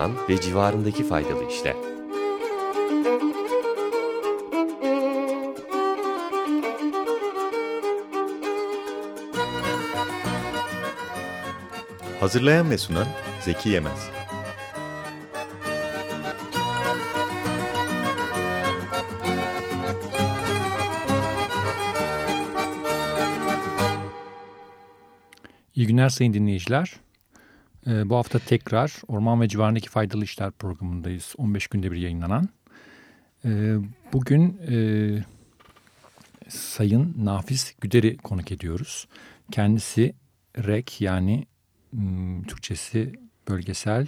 orman ve civarındaki faydalı işler. Hazırlayan ve sunan Zeki Yemez. İyi günler sayın dinleyiciler. Ee, bu hafta tekrar Orman ve Civarındaki Faydalı İşler programındayız. 15 günde bir yayınlanan. Ee, bugün e, Sayın Nafiz Güder'i konuk ediyoruz. Kendisi REK yani Türkçesi Bölgesel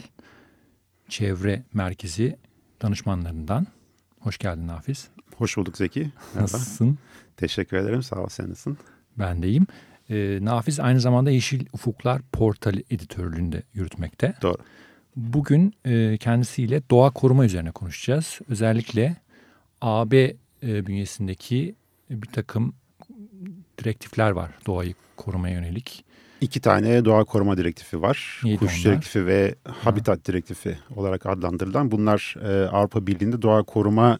Çevre Merkezi danışmanlarından. Hoş geldin Nafiz. Hoş bulduk Zeki. Merhaba. Nasılsın? Teşekkür ederim. Sağ ol. Sen nasılsın? Ben deyim. E, Nafiz aynı zamanda Yeşil Ufuklar Portali editörlüğünde yürütmekte. Doğru. Bugün e, kendisiyle doğa koruma üzerine konuşacağız. Özellikle AB e, bünyesindeki bir takım direktifler var doğayı korumaya yönelik. İki tane doğa koruma direktifi var. Neydi Kuş onlar? direktifi ve habitat direktifi olarak adlandırılan. Bunlar e, Avrupa Birliği'nde doğa koruma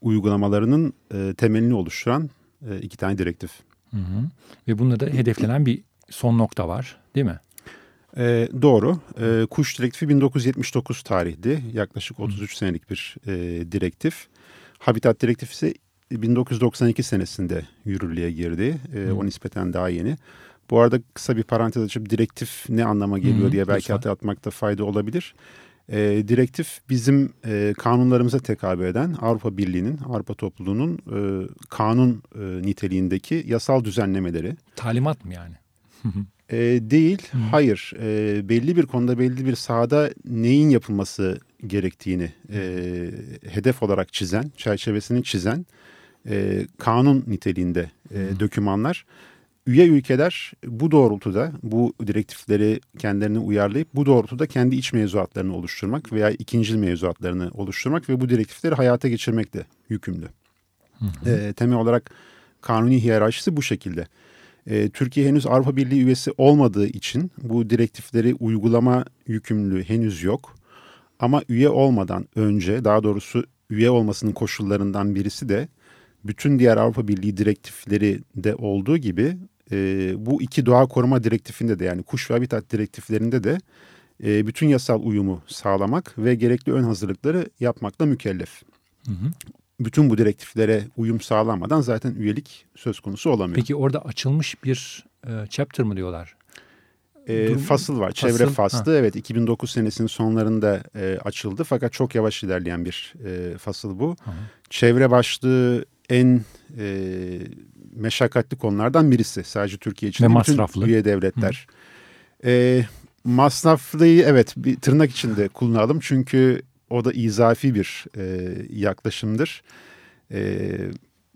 uygulamalarının e, temelini oluşturan e, iki tane direktif. Hı hı. Ve bunlarda hedeflenen bir son nokta var değil mi? E, doğru. E, kuş direktifi 1979 tarihli. Yaklaşık 33 senelik bir e, direktif. Habitat direktifi ise 1992 senesinde yürürlüğe girdi. E, o nispeten daha yeni. Bu arada kısa bir parantez açıp direktif ne anlama geliyor Hı, diye belki lütfen. hatırlatmakta fayda olabilir. E, direktif bizim e, kanunlarımıza tekabül eden Avrupa Birliği'nin, Avrupa topluluğunun e, kanun e, niteliğindeki yasal düzenlemeleri. Talimat mı yani? E, değil, hayır. E, belli bir konuda belli bir sahada neyin yapılması gerektiğini e, hedef olarak çizen, çerçevesini çizen e, kanun niteliğinde e, dokümanlar. Üye ülkeler bu doğrultuda bu direktifleri kendilerine uyarlayıp bu doğrultuda kendi iç mevzuatlarını oluşturmak veya ikincil mevzuatlarını oluşturmak ve bu direktifleri hayata geçirmekle yükümlü. E, temel olarak kanuni hiyerarşisi bu şekilde. E, Türkiye henüz Avrupa Birliği üyesi olmadığı için bu direktifleri uygulama yükümlülüğü henüz yok. Ama üye olmadan önce daha doğrusu üye olmasının koşullarından birisi de bütün diğer Avrupa Birliği direktifleri de olduğu gibi e, bu iki doğa koruma direktifinde de yani kuş ve habitat direktiflerinde de e, bütün yasal uyumu sağlamak ve gerekli ön hazırlıkları yapmakla mükellef. Hı hı. Bütün bu direktiflere uyum sağlanmadan zaten üyelik söz konusu olamıyor. Peki orada açılmış bir e, chapter mı diyorlar? E, fasıl var. Fasıl, Çevre faslı. Evet 2009 senesinin sonlarında e, açıldı. Fakat çok yavaş ilerleyen bir e, fasıl bu. Hı hı. Çevre başlığı en e, meşakkatli konulardan birisi. Sadece Türkiye için Ve değil, bütün masraflı. üye devletler. E, masraflıyı evet bir tırnak içinde kullanalım. Çünkü o da izafi bir e, yaklaşımdır. E,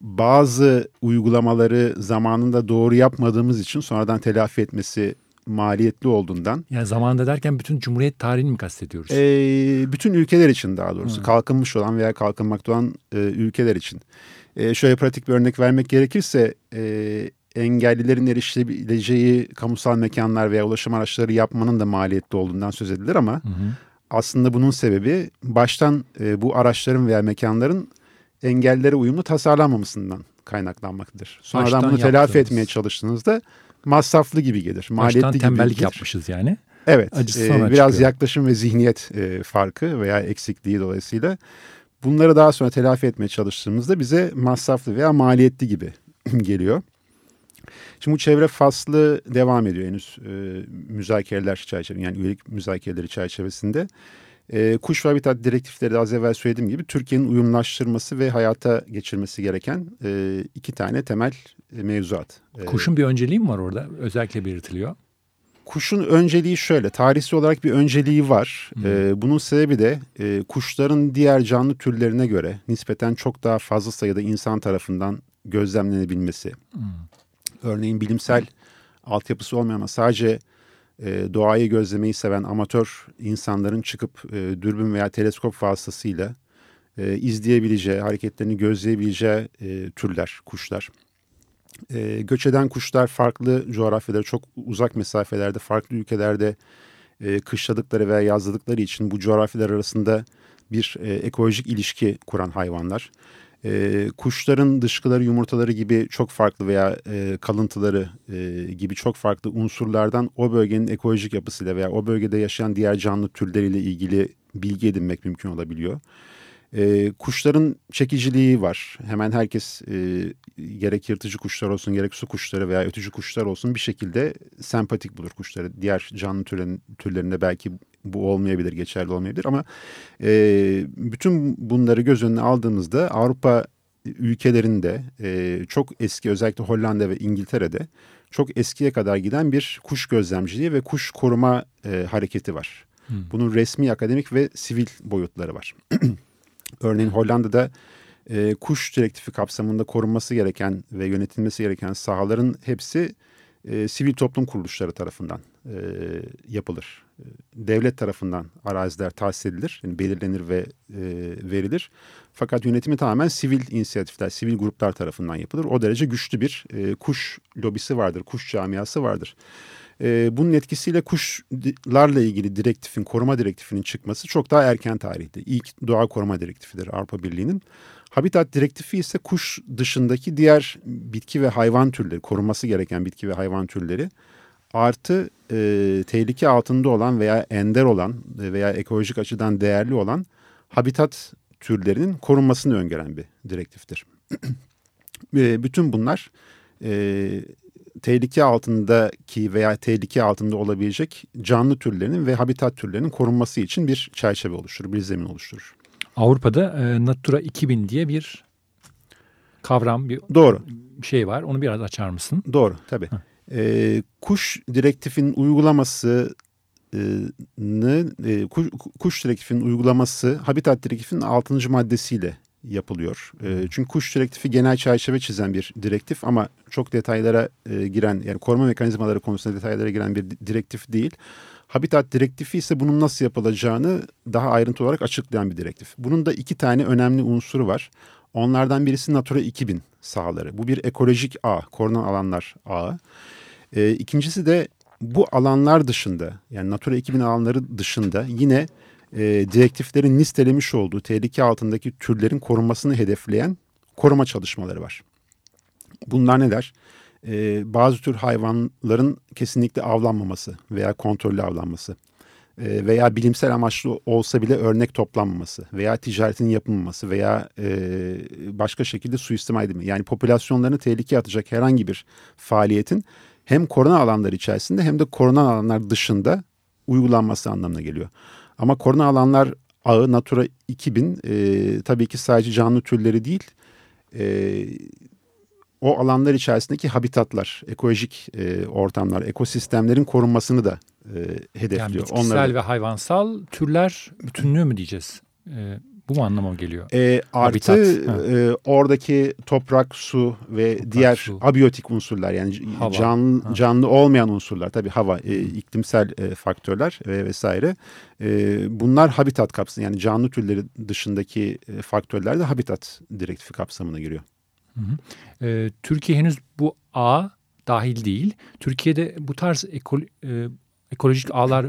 bazı uygulamaları zamanında doğru yapmadığımız için sonradan telafi etmesi maliyetli olduğundan Yani zamanında derken bütün Cumhuriyet tarihini mi kastediyoruz? e, bütün ülkeler için daha doğrusu Hı. kalkınmış olan veya kalkınmakta olan e, ülkeler için. E, şöyle pratik bir örnek vermek gerekirse e, engellilerin erişebileceği kamusal mekanlar veya ulaşım araçları yapmanın da maliyetli olduğundan söz edilir ama Hı hı. aslında bunun sebebi baştan e, bu araçların veya mekanların engellere uyumlu tasarlanmamasından kaynaklanmaktadır. Sonradan Baştan bunu telafi yaptığımız. etmeye çalıştığınızda masraflı gibi gelir, maliyetli Baştan gibi tembellik gelir. yapmışız yani. Evet, e, biraz çıkıyor. yaklaşım ve zihniyet e, farkı veya eksikliği dolayısıyla bunları daha sonra telafi etmeye çalıştığımızda bize masraflı veya maliyetli gibi geliyor. Şimdi bu çevre faslı devam ediyor henüz e, müzakereler çerçevesinde yani üyelik müzakereleri çerçevesinde. E, kuş ve habitat direktifleri de az evvel söylediğim gibi Türkiye'nin uyumlaştırması ve hayata geçirmesi gereken e, iki tane temel e, mevzuat. Kuşun bir önceliği mi var orada? Özellikle belirtiliyor. Kuşun önceliği şöyle, tarihsel olarak bir önceliği var. Ee, bunun sebebi de e, kuşların diğer canlı türlerine göre nispeten çok daha fazla sayıda insan tarafından gözlemlenebilmesi. Örneğin bilimsel altyapısı olmayan ama sadece e, doğayı gözlemeyi seven amatör insanların çıkıp e, dürbün veya teleskop vasıtasıyla e, izleyebileceği, hareketlerini gözleyebileceği e, türler, kuşlar. E, göç eden kuşlar farklı coğrafyalarda, çok uzak mesafelerde, farklı ülkelerde e, kışladıkları veya yazladıkları için bu coğrafyalar arasında bir e, ekolojik ilişki kuran hayvanlar. E, kuşların dışkıları, yumurtaları gibi çok farklı veya e, kalıntıları e, gibi çok farklı unsurlardan o bölgenin ekolojik yapısıyla veya o bölgede yaşayan diğer canlı türleriyle ilgili bilgi edinmek mümkün olabiliyor. E, kuşların çekiciliği var. Hemen herkes e, gerek yırtıcı kuşlar olsun gerek su kuşları veya ötücü kuşlar olsun bir şekilde sempatik bulur kuşları. Diğer canlı türlerin, türlerinde belki bu olmayabilir, geçerli olmayabilir ama e, bütün bunları göz önüne aldığımızda Avrupa ülkelerinde e, çok eski özellikle Hollanda ve İngiltere'de çok eskiye kadar giden bir kuş gözlemciliği ve kuş koruma e, hareketi var. Hmm. Bunun resmi, akademik ve sivil boyutları var. Örneğin Hollanda'da e, kuş direktifi kapsamında korunması gereken ve yönetilmesi gereken sahaların hepsi e, sivil toplum kuruluşları tarafından e, yapılır. E, devlet tarafından araziler tahsis edilir, yani belirlenir ve e, verilir. Fakat yönetimi tamamen sivil inisiyatifler, sivil gruplar tarafından yapılır. O derece güçlü bir e, kuş lobisi vardır, kuş camiası vardır. E, bunun etkisiyle kuşlarla ilgili direktifin, koruma direktifinin çıkması çok daha erken tarihte. İlk doğa koruma direktifidir Avrupa Birliği'nin. Habitat direktifi ise kuş dışındaki diğer bitki ve hayvan türleri, korunması gereken bitki ve hayvan türleri artı e, tehlike altında olan veya ender olan veya ekolojik açıdan değerli olan habitat türlerinin korunmasını öngören bir direktiftir. e, bütün bunlar e, tehlike altındaki veya tehlike altında olabilecek canlı türlerinin ve habitat türlerinin korunması için bir çerçeve oluşturur, bir zemin oluşturur. Avrupa'da e, Natura 2000 diye bir kavram, bir Doğru. şey var. Onu biraz açar mısın? Doğru, tabii. E, kuş direktifin uygulaması e, kuş, kuş direktifinin uygulaması Habitat direktifinin 6. maddesiyle yapılıyor. E, çünkü kuş direktifi genel çerçeve çizen bir direktif ama çok detaylara e, giren yani koruma mekanizmaları konusunda detaylara giren bir direktif değil. Habitat direktifi ise bunun nasıl yapılacağını daha ayrıntı olarak açıklayan bir direktif. Bunun da iki tane önemli unsuru var. Onlardan birisi Natura 2000 sahaları. Bu bir ekolojik ağ, korunan alanlar ağı. E, ikincisi de bu alanlar dışında yani Natura 2000 alanları dışında yine e, direktiflerin listelemiş olduğu tehlike altındaki türlerin korunmasını hedefleyen koruma çalışmaları var. Bunlar neler? e, bazı tür hayvanların kesinlikle avlanmaması veya kontrollü avlanması e, veya bilimsel amaçlı olsa bile örnek toplanmaması veya ticaretin yapılmaması veya e, başka şekilde suistimal edilme. Yani popülasyonlarını tehlikeye atacak herhangi bir faaliyetin hem korona alanları içerisinde hem de korona alanlar dışında uygulanması anlamına geliyor. Ama korona alanlar ağı Natura 2000 e, tabii ki sadece canlı türleri değil e, o alanlar içerisindeki habitatlar, ekolojik e, ortamlar, ekosistemlerin korunmasını da e, hedefliyor. Yani bitkisel Onları... ve hayvansal türler bütünlüğü mü diyeceğiz? E, bu mu anlama geliyor? E, artı e, oradaki toprak, su ve toprak, diğer su. abiyotik unsurlar yani hava. canlı, canlı olmayan unsurlar tabii hava, e, iklimsel e, faktörler e, vesaire. E, bunlar habitat kapsamı yani canlı türleri dışındaki e, faktörler de habitat direktifi kapsamına giriyor. Hı hı. E, Türkiye henüz bu ağ dahil değil. Türkiye'de bu tarz ekol, e, ekolojik ağlar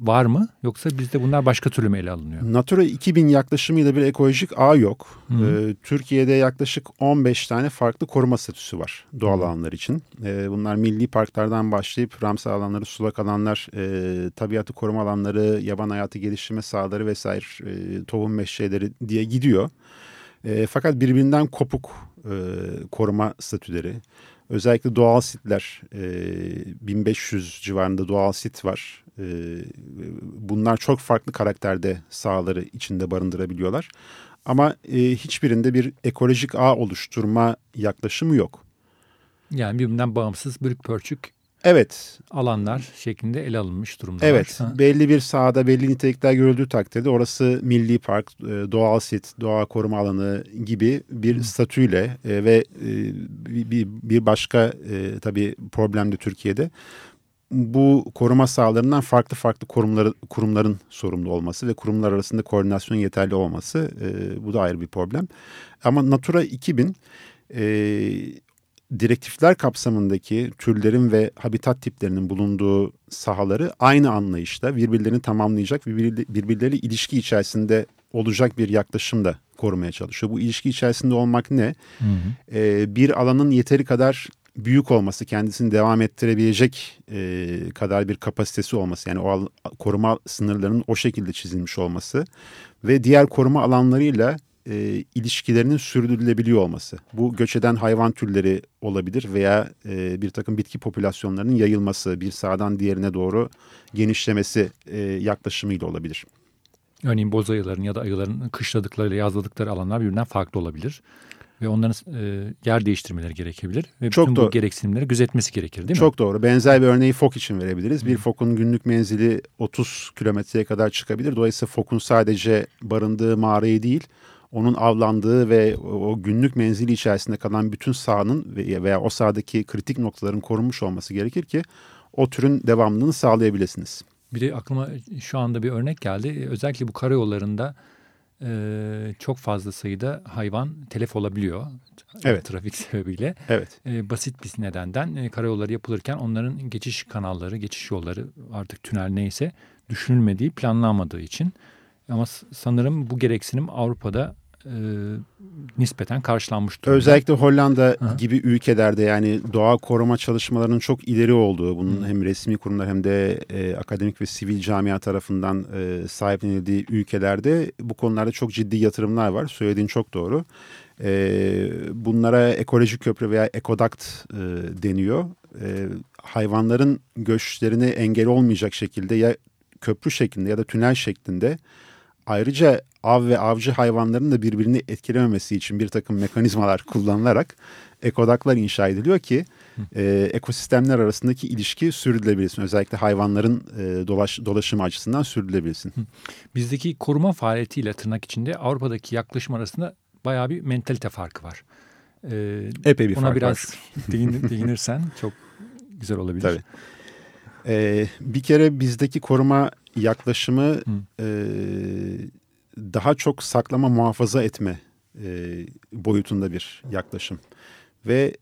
var mı? Yoksa bizde bunlar başka türlü mü ele alınıyor? Natura 2000 yaklaşımıyla bir ekolojik ağ yok. Ee, Türkiye'de yaklaşık 15 tane farklı koruma statüsü var doğal Hı. alanlar için. Ee, bunlar milli parklardan başlayıp Ramsar alanları, sulak alanlar, e, tabiatı koruma alanları, yaban hayatı geliştirme sahaları vesaire, e, tohum meşreleri diye gidiyor. E, fakat birbirinden kopuk e, koruma statüleri. Özellikle doğal sitler, e, 1500 civarında doğal sit var. E, bunlar çok farklı karakterde sahaları içinde barındırabiliyorlar. Ama e, hiçbirinde bir ekolojik ağ oluşturma yaklaşımı yok. Yani birbirinden bağımsız bölük pörçük Evet. Alanlar şeklinde ele alınmış durumda. Evet. Ha. Belli bir sahada belli nitelikler görüldüğü takdirde orası milli park, e, doğal sit, doğa koruma alanı gibi bir Hı. statüyle e, ve e, bir, bir başka tabii problem de Türkiye'de bu koruma sahalarından farklı farklı kurumları, kurumların sorumlu olması ve kurumlar arasında koordinasyon yeterli olması bu da ayrı bir problem. Ama Natura 2000 direktifler kapsamındaki türlerin ve habitat tiplerinin bulunduğu sahaları aynı anlayışla birbirlerini tamamlayacak ve birbirleriyle ilişki içerisinde olacak bir yaklaşımda korumaya çalışıyor. Bu ilişki içerisinde olmak ne? Hı hı. Ee, bir alanın yeteri kadar büyük olması, kendisini devam ettirebilecek e, kadar bir kapasitesi olması. Yani o koruma sınırlarının o şekilde çizilmiş olması ve diğer koruma alanlarıyla e, ilişkilerinin sürdürülebiliyor olması. Bu göç eden hayvan türleri olabilir veya e, bir takım bitki popülasyonlarının yayılması, bir sağdan diğerine doğru genişlemesi e, yaklaşımıyla olabilir. Örneğin boz ayıların ya da ayıların kışladıkları, yazladıkları alanlar birbirinden farklı olabilir. Ve onların e, yer değiştirmeleri gerekebilir. Ve Çok bütün doğru. bu gereksinimleri gözetmesi gerekir değil mi? Çok doğru. Benzer bir örneği fok için verebiliriz. Hı. Bir fokun günlük menzili 30 kilometreye kadar çıkabilir. Dolayısıyla fokun sadece barındığı mağarayı değil, onun avlandığı ve o günlük menzili içerisinde kalan bütün sahanın veya o sahadaki kritik noktaların korunmuş olması gerekir ki o türün devamlılığını sağlayabilirsiniz. Bir de aklıma şu anda bir örnek geldi. Özellikle bu karayollarında e, çok fazla sayıda hayvan telef olabiliyor. Evet. Trafik sebebiyle. Evet. E, basit bir nedenden e, karayolları yapılırken onların geçiş kanalları, geçiş yolları artık tünel neyse düşünülmediği, planlanmadığı için. Ama sanırım bu gereksinim Avrupa'da e, nispeten karşılanmış durumda. Özellikle Hollanda Aha. gibi ülkelerde yani doğa koruma çalışmalarının çok ileri olduğu, bunun Hı. hem resmi kurumlar hem de e, akademik ve sivil camia tarafından e, sahiplenildiği ülkelerde bu konularda çok ciddi yatırımlar var. Söylediğin çok doğru. E, bunlara ekolojik köprü veya ekodakt e, deniyor. E, hayvanların göçlerine engel olmayacak şekilde ya köprü şeklinde ya da tünel şeklinde Ayrıca av ve avcı hayvanların da birbirini etkilememesi için bir takım mekanizmalar kullanılarak ekodaklar inşa ediliyor ki e, ekosistemler arasındaki ilişki sürdürülebilsin. Özellikle hayvanların e, dolaş, dolaşımı açısından sürdürülebilsin. Bizdeki koruma faaliyetiyle tırnak içinde Avrupa'daki yaklaşım arasında bayağı bir mentalite farkı var. Ee, Epey bir fark var. biraz değin, değinirsen çok güzel olabilir. Tabii. Ee, bir kere bizdeki koruma yaklaşımı e, daha çok saklama muhafaza etme e, boyutunda bir yaklaşım. Ve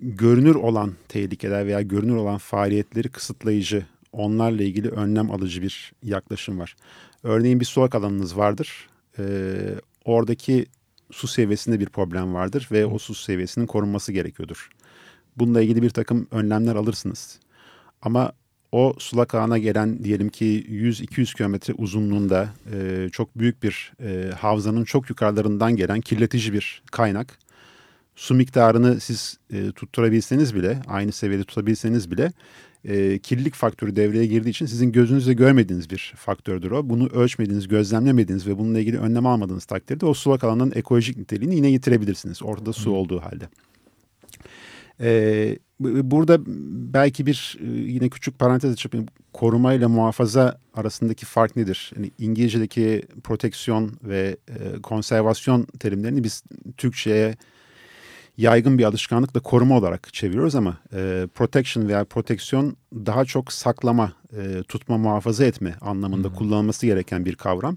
görünür olan tehlikeler veya görünür olan faaliyetleri kısıtlayıcı, onlarla ilgili önlem alıcı bir yaklaşım var. Örneğin bir sulak alanınız vardır. E, oradaki su seviyesinde bir problem vardır ve o su seviyesinin korunması gerekiyordur. Bununla ilgili bir takım önlemler alırsınız. Ama o sulak ağına gelen diyelim ki 100-200 kilometre uzunluğunda e, çok büyük bir e, havzanın çok yukarılarından gelen kirletici bir kaynak. Su miktarını siz e, tutturabilseniz bile, aynı seviyede tutabilseniz bile e, kirlilik faktörü devreye girdiği için sizin gözünüzle görmediğiniz bir faktördür o. Bunu ölçmediğiniz, gözlemlemediğiniz ve bununla ilgili önlem almadığınız takdirde o sulak alanın ekolojik niteliğini yine yitirebilirsiniz. Ortada su olduğu halde. E, burada belki bir e, yine küçük parantez açıp koruma ile muhafaza arasındaki fark nedir? Yani İngilizce'deki proteksiyon ve e, konservasyon terimlerini biz Türkçe'ye yaygın bir alışkanlıkla koruma olarak çeviriyoruz ama e, protection veya proteksiyon daha çok saklama, e, tutma, muhafaza etme anlamında hmm. kullanılması gereken bir kavram.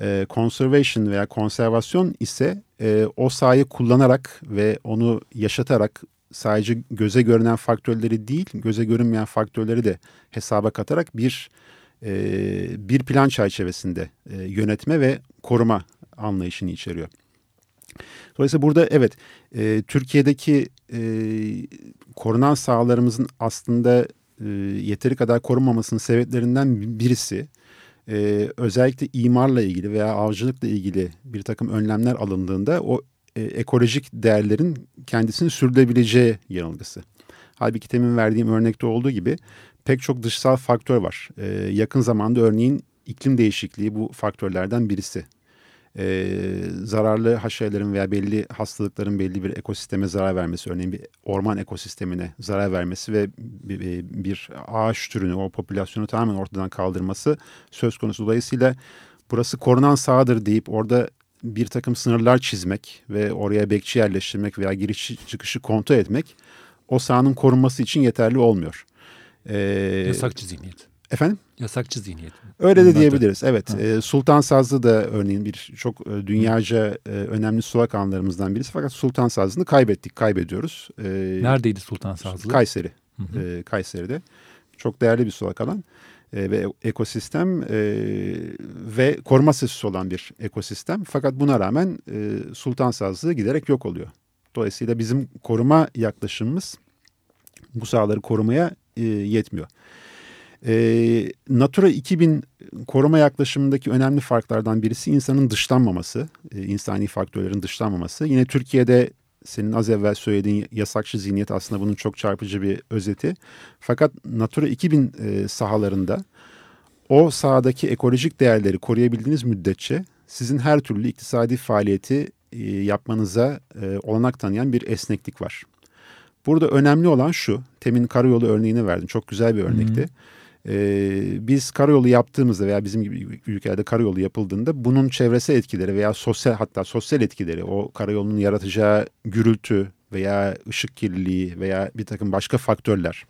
E, conservation veya konservasyon ise e, o sahayı kullanarak ve onu yaşatarak sadece göze görünen faktörleri değil, göze görünmeyen faktörleri de hesaba katarak bir e, bir plan çerçevesinde e, yönetme ve koruma anlayışını içeriyor. Dolayısıyla burada evet e, Türkiye'deki e, korunan sahalarımızın aslında e, yeteri kadar korunmamasının sebeplerinden birisi e, özellikle imarla ilgili veya avcılıkla ilgili bir takım önlemler alındığında o e, ekolojik değerlerin kendisini sürdürebileceği yanılgısı. Halbuki temin verdiğim örnekte olduğu gibi pek çok dışsal faktör var. E, yakın zamanda örneğin iklim değişikliği bu faktörlerden birisi. E, zararlı haşerelerin veya belli hastalıkların belli bir ekosisteme zarar vermesi, örneğin bir orman ekosistemine zarar vermesi ve bir, bir ağaç türünü, o popülasyonu tamamen ortadan kaldırması söz konusu. Dolayısıyla burası korunan sahadır deyip orada bir takım sınırlar çizmek ve oraya bekçi yerleştirmek veya giriş çıkışı kontrol etmek o sahanın korunması için yeterli olmuyor. Ee, Yasakçı zihniyet. Efendim? Yasakçı zihniyet. Öyle de da- diyebiliriz. Evet. E, Sultan Sazlı da örneğin bir çok e, dünyaca e, önemli sulak anlarımızdan birisi. Fakat Sultan Sazlı'nı kaybettik, kaybediyoruz. E, Neredeydi Sultan Sazlı? Kayseri. Hı hı. E, Kayseri'de. Çok değerli bir sulak alan e, ve ekosistem e, ve koruma statüsü olan bir ekosistem. Fakat buna rağmen e, Sultan Sazlığı giderek yok oluyor. Dolayısıyla bizim koruma yaklaşımımız bu sahaları korumaya e, yetmiyor. E, Natura 2000 koruma yaklaşımındaki önemli farklardan birisi insanın dışlanmaması, e, insani faktörlerin dışlanmaması. Yine Türkiye'de senin az evvel söylediğin yasakçı zihniyet aslında bunun çok çarpıcı bir özeti. Fakat Natura 2000 e, sahalarında o sahadaki ekolojik değerleri koruyabildiğiniz müddetçe sizin her türlü iktisadi faaliyeti e, yapmanıza e, olanak tanıyan bir esneklik var. Burada önemli olan şu, temin karayolu örneğini verdim. Çok güzel bir örnekti. Ee, biz karayolu yaptığımızda veya bizim gibi ülkelerde karayolu yapıldığında bunun çevresel etkileri veya sosyal hatta sosyal etkileri o karayolunun yaratacağı gürültü veya ışık kirliliği veya bir takım başka faktörler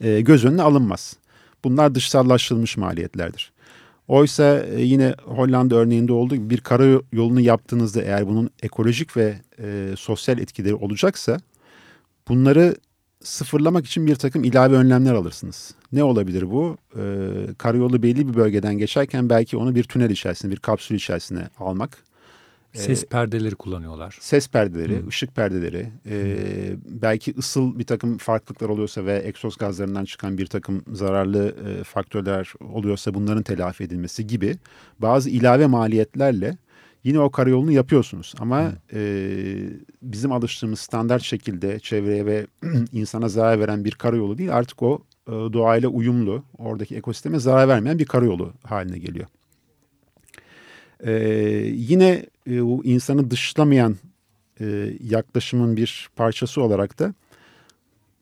e, göz önüne alınmaz. Bunlar dışsallaştırılmış maliyetlerdir. Oysa e, yine Hollanda örneğinde olduğu gibi bir karayolunu yaptığınızda eğer bunun ekolojik ve e, sosyal etkileri olacaksa bunları sıfırlamak için bir takım ilave önlemler alırsınız. Ne olabilir bu? Ee, karayolu belli bir bölgeden geçerken belki onu bir tünel içerisine, bir kapsül içerisine almak. Ses perdeleri kullanıyorlar. Ses perdeleri, Hı. ışık perdeleri, e, belki ısıl bir takım farklılıklar oluyorsa ve egzoz gazlarından çıkan bir takım zararlı e, faktörler oluyorsa bunların telafi edilmesi gibi bazı ilave maliyetlerle yine o karayolunu yapıyorsunuz. Ama e, bizim alıştığımız standart şekilde çevreye ve insana zarar veren bir karayolu değil artık o e, doğayla uyumlu, oradaki ekosisteme zarar vermeyen bir karayolu haline geliyor. E, yine e, bu insanı dışlamayan e, yaklaşımın bir parçası olarak da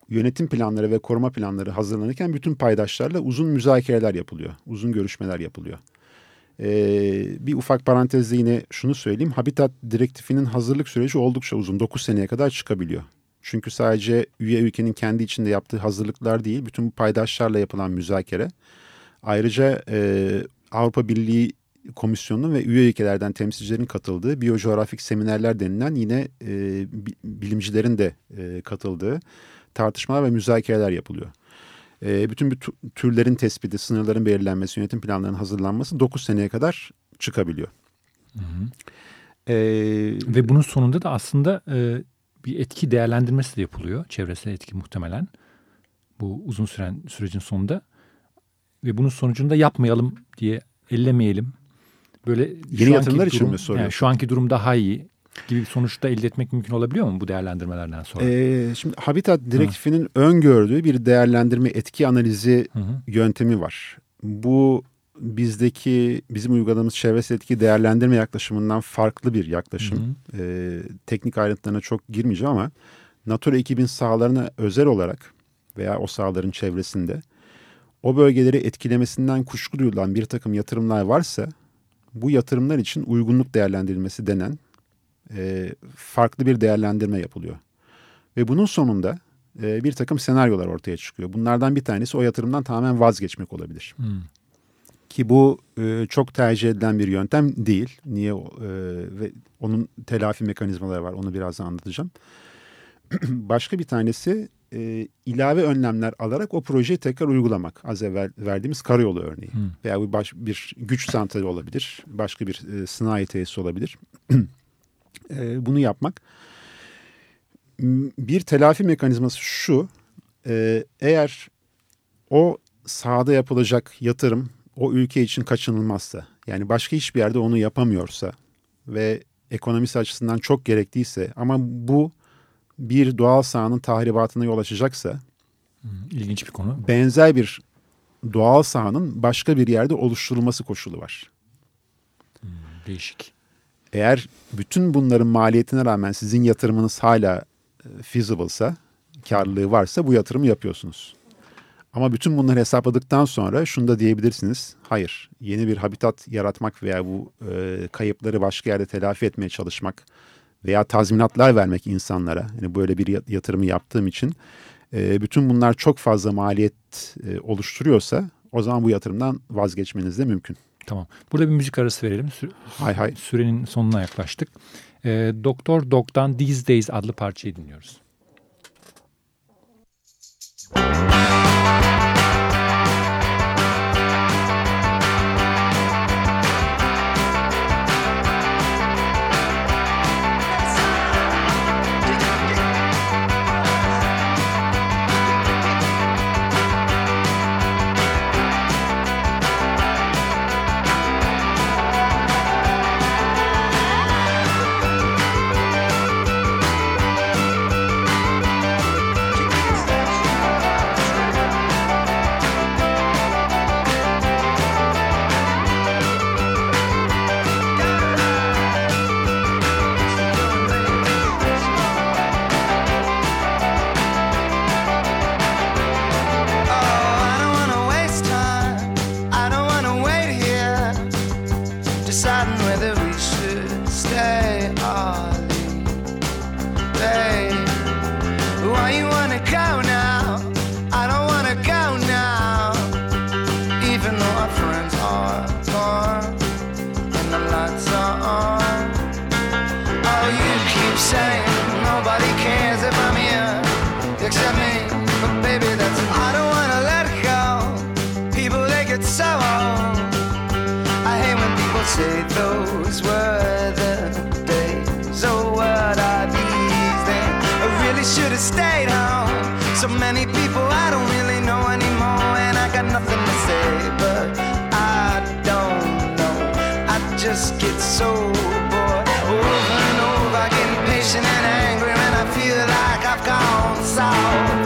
yönetim planları ve koruma planları hazırlanırken bütün paydaşlarla uzun müzakereler yapılıyor. Uzun görüşmeler yapılıyor. Ee, bir ufak parantezde yine şunu söyleyeyim. Habitat direktifinin hazırlık süreci oldukça uzun. 9 seneye kadar çıkabiliyor. Çünkü sadece üye ülkenin kendi içinde yaptığı hazırlıklar değil, bütün bu paydaşlarla yapılan müzakere. Ayrıca e, Avrupa Birliği Komisyonu'nun ve üye ülkelerden temsilcilerin katıldığı biyocoğrafik seminerler denilen yine e, bi- bilimcilerin de e, katıldığı tartışmalar ve müzakereler yapılıyor. E, bütün bir türlerin tespiti, sınırların belirlenmesi, yönetim planlarının hazırlanması 9 seneye kadar çıkabiliyor. E, Ve bunun sonunda da aslında e, bir etki değerlendirmesi de yapılıyor. Çevresel etki muhtemelen. Bu uzun süren sürecin sonunda. Ve bunun sonucunda yapmayalım diye ellemeyelim. Böyle anki yatırımlar için durum- mi soruyorsun? Yani şu anki durum daha iyi gibi bir sonuçta elde etmek mümkün olabiliyor mu bu değerlendirmelerden sonra? e, şimdi Habitat direktifinin öngördüğü bir değerlendirme etki analizi Hı hı. yöntemi var. Bu bizdeki bizim uyguladığımız çevresel etki değerlendirme yaklaşımından farklı bir yaklaşım. Hı hı. Ee, teknik ayrıntılarına çok girmeyeceğim ama Natura 2000 sahalarına özel olarak veya o sahaların çevresinde o bölgeleri etkilemesinden kuşku duyulan bir takım yatırımlar varsa bu yatırımlar için uygunluk değerlendirilmesi denen e, farklı bir değerlendirme yapılıyor. Ve bunun sonunda e, bir takım senaryolar ortaya çıkıyor. Bunlardan bir tanesi o yatırımdan tamamen vazgeçmek olabilir. Hı. Ki bu e, çok tercih edilen bir yöntem değil. Niye? e, ve onun telafi mekanizmaları var. Onu birazdan anlatacağım. Başka bir tanesi e, ilave önlemler alarak o projeyi tekrar uygulamak. Az evvel verdiğimiz karayolu örneği. Hı. Veya bir, baş, bir güç santrali olabilir. Başka bir e, sanayi tesisi olabilir. e, bunu yapmak. Bir telafi mekanizması şu. e, eğer o sahada yapılacak yatırım o ülke için kaçınılmazsa yani başka hiçbir yerde onu yapamıyorsa ve ekonomisi açısından çok gerekliyse ama bu bir doğal sahanın tahribatına yol açacaksa. İlginç bir konu. benzer bir doğal sahanın başka bir yerde oluşturulması koşulu var. Değişik. Eğer bütün bunların maliyetine rağmen sizin yatırımınız hala e, feasible'sa, karlılığı varsa bu yatırımı yapıyorsunuz. Ama bütün bunları hesapladıktan sonra şunu da diyebilirsiniz. Hayır, yeni bir habitat yaratmak veya bu e, kayıpları başka yerde telafi etmeye çalışmak veya tazminatlar vermek insanlara. Yani böyle bir ya- yatırımı yaptığım için E, bütün bunlar çok fazla maliyet e, oluşturuyorsa o zaman bu yatırımdan vazgeçmeniz de mümkün. Tamam. Burada bir müzik arası verelim. Sü- Hay hay. Sürenin sonuna yaklaştık. E, Doktor Dog'dan These Days adlı parçayı dinliyoruz. Oh, casal.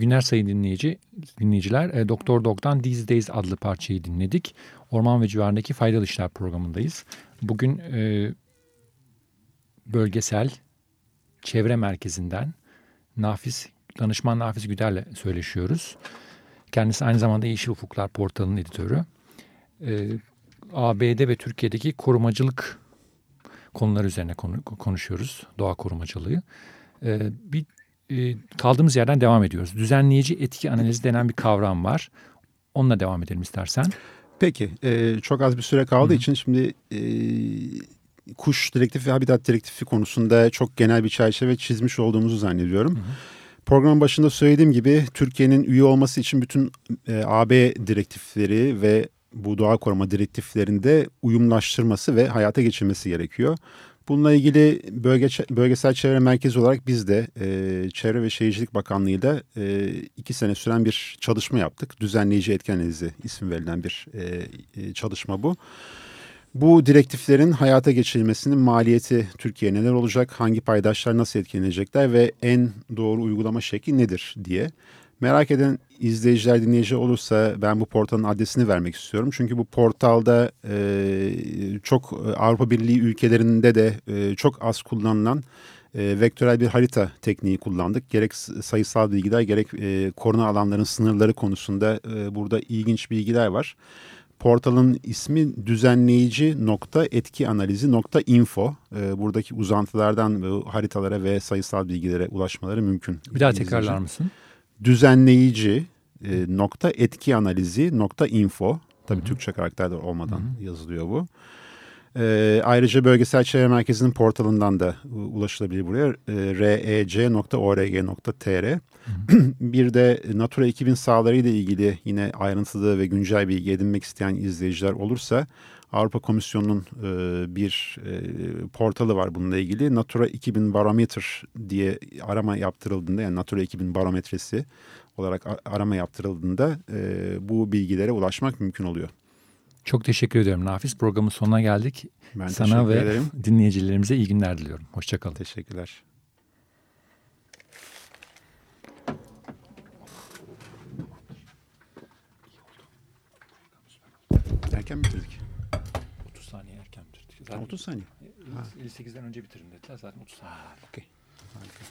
İyi günler sayın dinleyici, dinleyiciler. E, Doktor Dog'dan These Days adlı parçayı dinledik. Orman ve civarındaki faydalı işler programındayız. Bugün e, bölgesel çevre merkezinden Nafiz, danışman Nafiz Güder'le söyleşiyoruz. Kendisi aynı zamanda Yeşil Ufuklar portalının editörü. E, ABD ve Türkiye'deki korumacılık konuları üzerine konu- konuşuyoruz. Doğa korumacılığı. E, bir e, kaldığımız yerden devam ediyoruz. Düzenleyici etki analizi denen bir kavram var. Onunla devam edelim istersen. Peki e, çok az bir süre kaldığı için şimdi e, kuş direktifi ve habitat direktifi konusunda çok genel bir çerçeve çizmiş olduğumuzu zannediyorum. Programın başında söylediğim gibi Türkiye'nin üye olması için bütün e, AB direktifleri ve bu doğa koruma direktiflerinde uyumlaştırması ve hayata geçirmesi gerekiyor. Bununla ilgili bölge, bölgesel çevre merkezi olarak biz de e, Çevre ve Şehircilik Bakanlığı'yla e, iki sene süren bir çalışma yaptık. Düzenleyici etken analizi isim verilen bir e, e, çalışma bu. Bu direktiflerin hayata geçirilmesinin maliyeti Türkiye'ye neler olacak, hangi paydaşlar nasıl etkilenecekler ve en doğru uygulama şekli nedir diye. Merak eden izleyiciler, dinleyici olursa ben bu portalın adresini vermek istiyorum. Çünkü bu portalda e, çok Avrupa Birliği ülkelerinde de e, çok az kullanılan e, vektörel bir harita tekniği kullandık. Gerek sayısal bilgiler gerek e, koruna alanların sınırları konusunda e, burada ilginç bilgiler var. Portalın ismi düzenleyici nokta etki analizi nokta info. E, buradaki uzantılardan bu haritalara ve sayısal bilgilere ulaşmaları mümkün. Bir daha tekrarlar mısın? Düzenleyici e, nokta etki analizi nokta info. Tabii Türkçe karakterler olmadan yazılıyor bu. E, ayrıca Bölgesel Çevre Merkezi'nin portalından da ulaşılabilir buraya. E, rec.org.tr Bir de Natura 2000 sahaları ile ilgili yine ayrıntılı ve güncel bilgi edinmek isteyen izleyiciler olursa Avrupa Komisyonu'nun e, bir e, portalı var bununla ilgili. Natura 2000 Barometer diye arama yaptırıldığında yani Natura 2000 barometresi olarak arama yaptırıldığında e, bu bilgilere ulaşmak mümkün oluyor. Çok teşekkür ediyorum Nafiz. Programın sonuna geldik. Ben Sana ve ederim. dinleyicilerimize iyi günler diliyorum. Hoşçakalın. Teşekkürler. Erken bitirdik. 30 saniye erken bitirdik. Ha, 30 saniye. 58'den önce bitirin dediler. Zaten 30 saniye. Okey. Harika.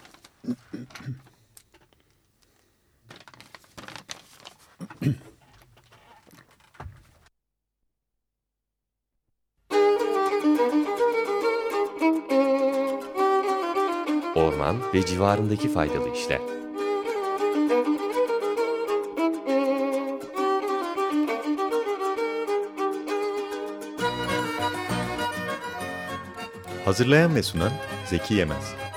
Orman ve civarındaki faydalı işler. Hazırlayan ve sunan Zeki Yemez.